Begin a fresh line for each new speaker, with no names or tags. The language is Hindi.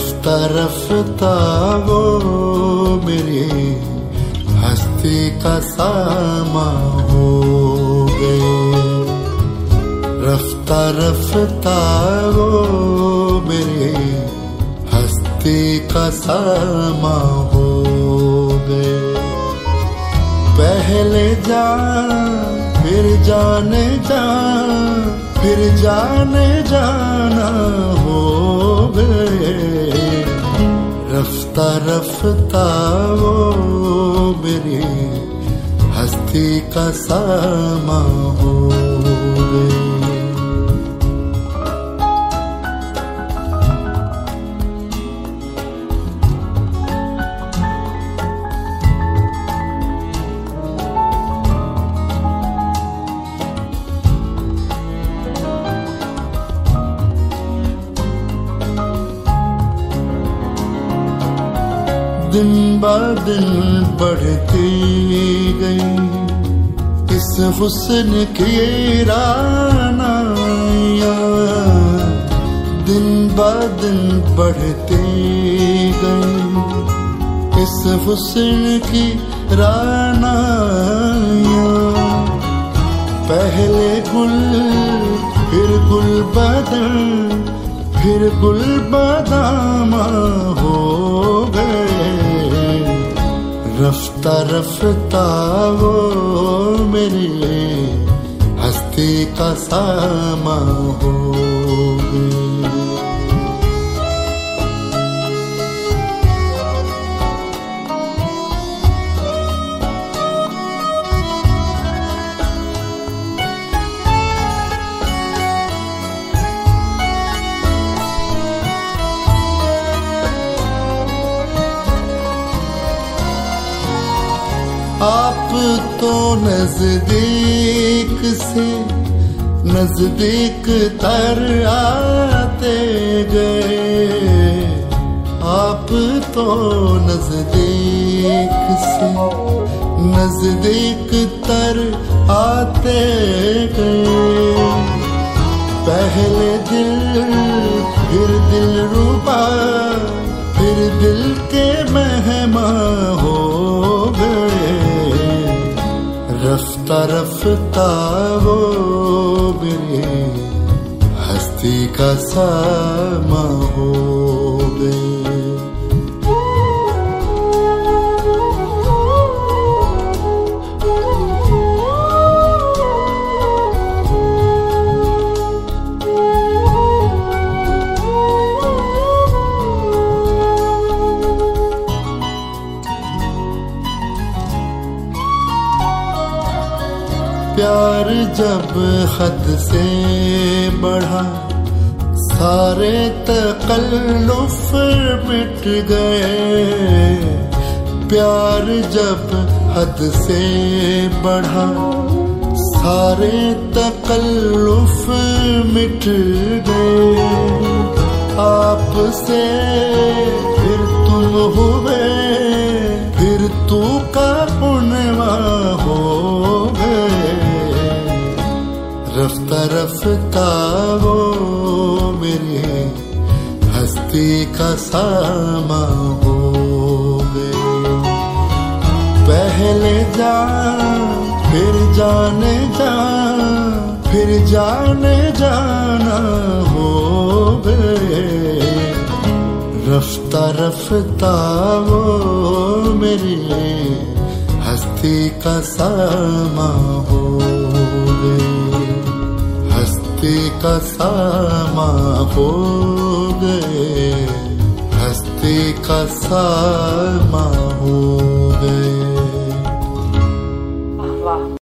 रफ्ता रफ्ता वो मेरी हस्ती का सामा हो गए रफ्ता रफ्ता वो मेरी हस्ती का सामा हो गए पहले जा, फिर जाने जा, फिर जाने जाना हो रफ्ता रफ्ता वो मेरी हस्ती का सामा हो। दिन ब दिन बढ़ती गई। इस हुस्न की रानाया दिन ब दिन बढ़ती गई। इस हुस्न की रानाया पहले गुल, फिर गुल बदन, फिर गुल बदामा रफ्ता रफ्ता वो मेरी हस्ती का सामा हो। आप तो नज़दीक से नज़दीक तर आते गए। आप तो नज़दीक से नज़दीक तर आते गए। पहले दिल रफ्ता रफ्ता वो मेरी हस्ती का सामा हो गए प्यार जब हद से बढ़ा, सारे तकल्लुफ मिट गए। प्यार जब हद से बढ़ा, सारे तकल्लुफ मिट गए। आपसे फिर तुम हुए रफ्ता रफ्ता वो मेरी हस्ती का सामा हो गए। पहले जा, फिर जाने जा, फिर जाने जाना हो गए। रफ्ता रफ्ता वो मेरी हस्ती का सामा हो गए हस्ती का सामा हो गए हस्ती का सामा हो गए